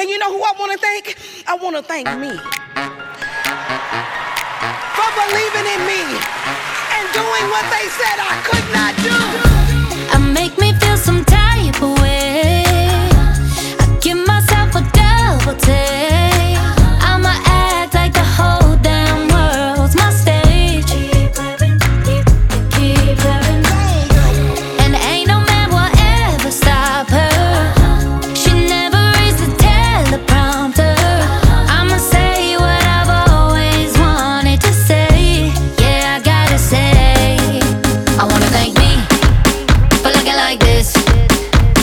And you know who I want to thank? I want to thank me for believing in me and doing what they said I couldn't. working like this.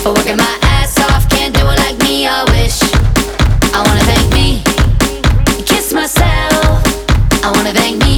For working my ass off, can't do it like me, I wish. I wanna thank me. Kiss myself. I wanna thank me.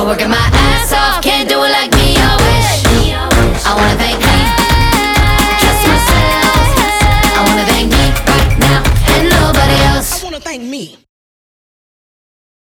For working my ass off, can't do it like me, I wish. I wanna thank me Trust myself. I wanna thank me right now And nobody else. I wanna thank me.